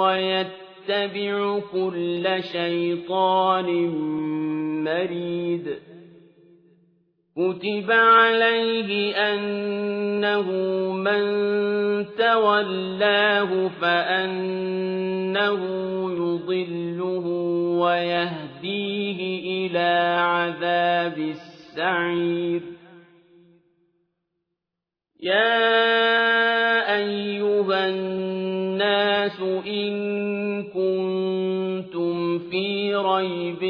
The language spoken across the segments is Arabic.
ويتبع كل شيطان مريد. كتب عليه أنه من تولاه فأنه يضله ويهديه إلى عذاب السعير. يا أيها الناس إن كنتم في ريب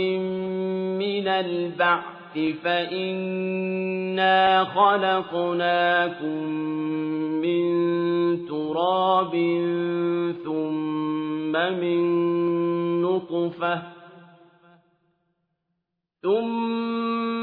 من البعث فإنا خلقناكم من تراب ثم من نطفة ثم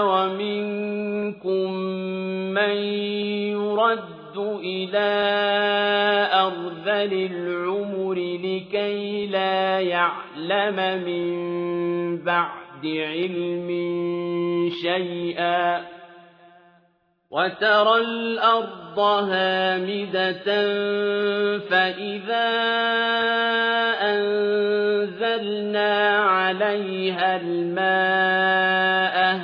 ومنكم من يرد إلى أرذل العمر لكي لا يعلم من بعد علم شيئا وترى الأرض هامدة فإذا أنزلنا عليها الماء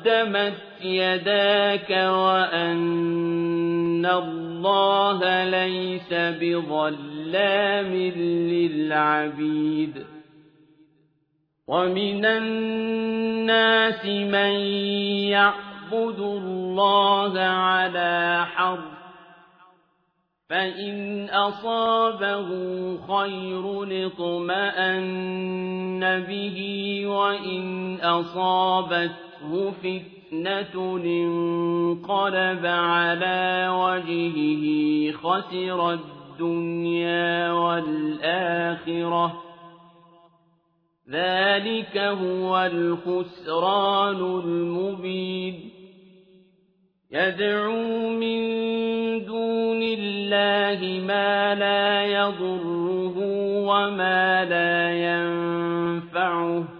قدمت يداك وأن الله ليس بظلام للعبيد. ومن الناس من يعبد الله على حرف فإن أصابه خير اطمأن به وإن أصابته فتنة انقلب على وجهه خسر الدنيا والآخرة. ذلك هو الخسران المبين. يدعو من دون الله ما لا يضره وما لا ينفعه.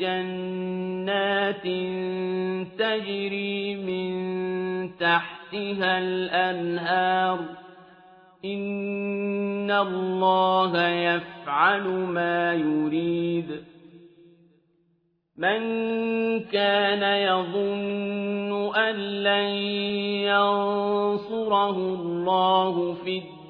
جنات تجري من تحتها الأنهار. إن الله يفعل ما يريد. من كان يظن أن لن ينصره الله في الدنيا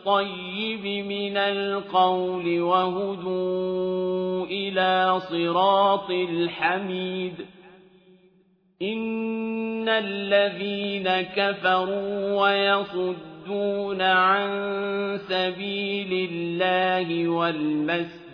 الطيب من القول وهدوا إلى صراط الحميد. إن الذين كفروا ويصدون عن سبيل الله والمسجد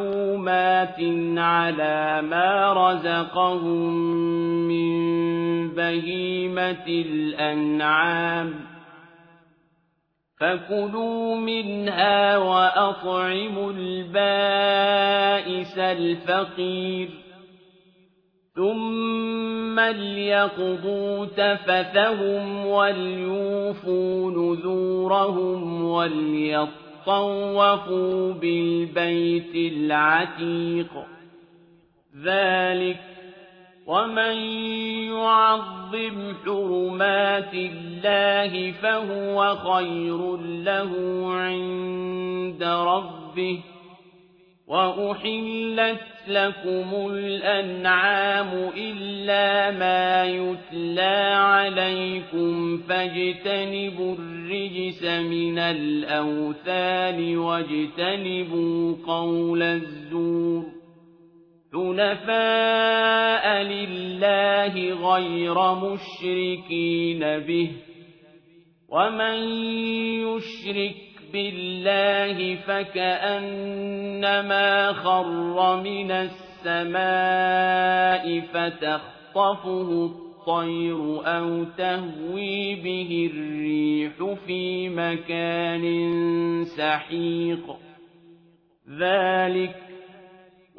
معلومات على ما رزقهم من بهيمة الأنعام فكلوا منها وأطعموا البائس الفقير ثم ليقضوا تفثهم وليوفوا نذورهم وليطوفوا بالبيت العتيق. ذلك ومن يعظم حرمات الله فهو خير له عند ربه. وأحلت لكم الأنعام إلا ما يتلى عليكم فاجتنبوا الرجس من الأوثان واجتنبوا قول الزور حنفاء لله غير مشركين به ومن يشرك بالله فكأنما خر من السماء فتخطفه الطير أو تهوي به الريح في مكان سحيق. ذلك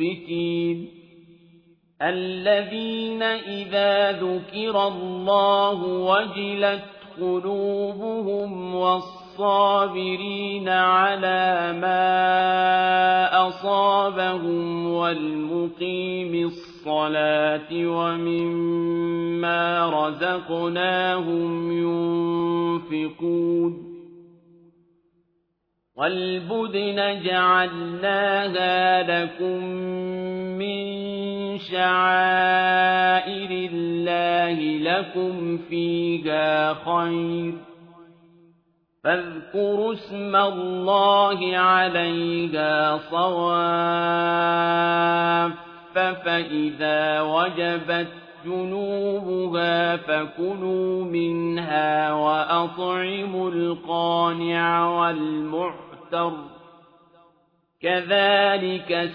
المخبتين الذين إذا ذكر الله وجلت قلوبهم والصابرين على ما أصابهم والمقيم الصلاة ومما رزقناهم ينفقون وَالْبُدْنَ جَعَلْنَاهَا لَكُم مِّن شَعَائِرِ اللَّهِ لَكُمْ فِيهَا خَيْرٌ ۖ. فَاذْكُرُوا اسْمَ اللَّهِ عَلَيْهَا صَوَافَّ فَإِذَا وَجَبَتْ جُنُوبُهَا فَكُلُوا مِنْهَا وَأَطْعِمُوا الْقَانِعَ وَالْمُعْتَرَّ ۚ كَذَٰلِكَ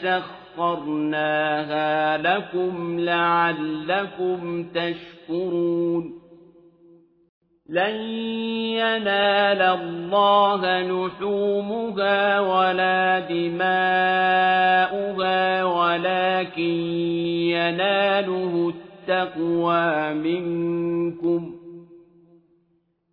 سَخَّرْنَاهَا لَكُمْ لَعَلَّكُمْ تَشْكُرُونَ لَن يَنَالَ اللَّهَ لُحُومُهَا وَلَا دِمَاؤُهَا وَلَٰكِن يَنَالُهُ التَّقْوَىٰ مِنكُمْ ۚ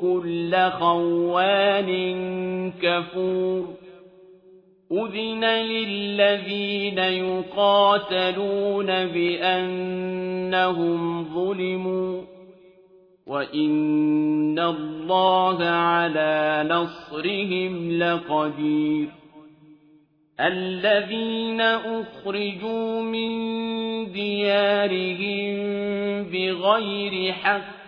كُلَّ خَوَّانٍ كَفُورٍ أُذِنَ لِلَّذِينَ يُقَاتَلُونَ بِأَنَّهُمْ ظُلِمُوا وَإِنَّ اللَّهَ عَلَىٰ نَصْرِهِمْ لَقَدِيرٌ الَّذِينَ أُخْرِجُوا مِن دِيَارِهِم بِغَيْرِ حَقٍّ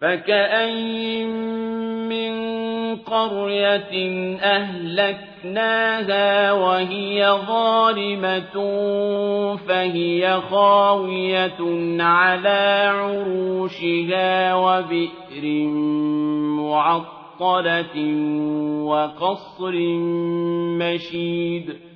فَكَأَيِّن مِّن قَرْيَةٍ أَهْلَكْنَاهَا وَهِيَ ظَالِمَةٌ فَهِيَ خَاوِيَةٌ عَلَىٰ عُرُوشِهَا وَبِئْرٍ مُّعَطَّلَةٍ وَقَصْرٍ مَّشِيدٍ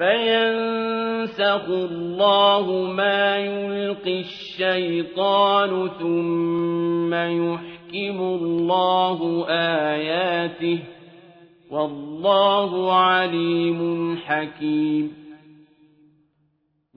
فينسخ الله ما يلقي الشيطان ثم يحكم الله آياته والله عليم حكيم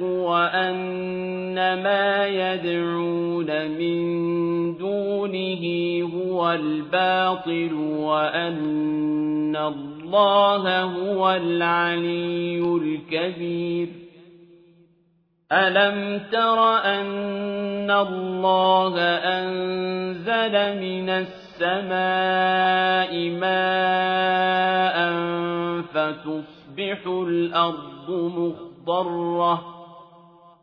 وأن ما يدعون من دونه هو الباطل وأن الله هو العلي الكبير. ألم تر أن الله أنزل من السماء ماء فتصبح الأرض مخضرة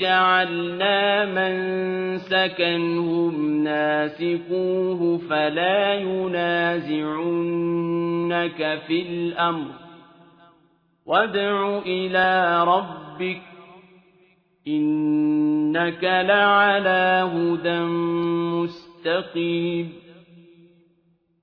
جعلنا من سكنهم ناسكوه فلا ينازعنك في الأمر وادع إلى ربك إنك لعلى هدى مستقيم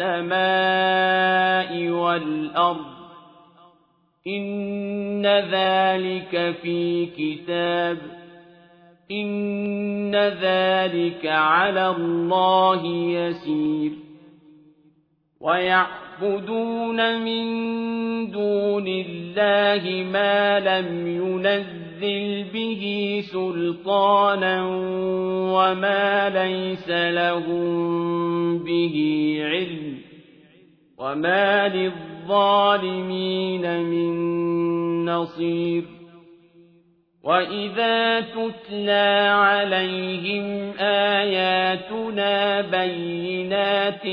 السماء والأرض إن ذلك في كتاب إن ذلك على الله يسير ويعبدون من دون الله ما لم ينزل به سلطانا وما ليس لهم به علم وما للظالمين من نصير وإذا تتلى عليهم آياتنا بينات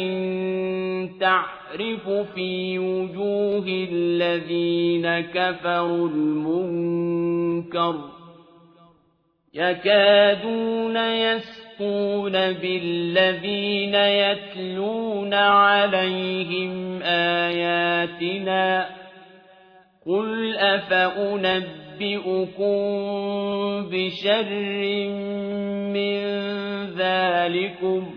تعرف في وجوه الذين كفروا المنكر يكادون يسقون بالذين يتلون عليهم آياتنا قل أفأنبئ أنبئكم بشر من ذلكم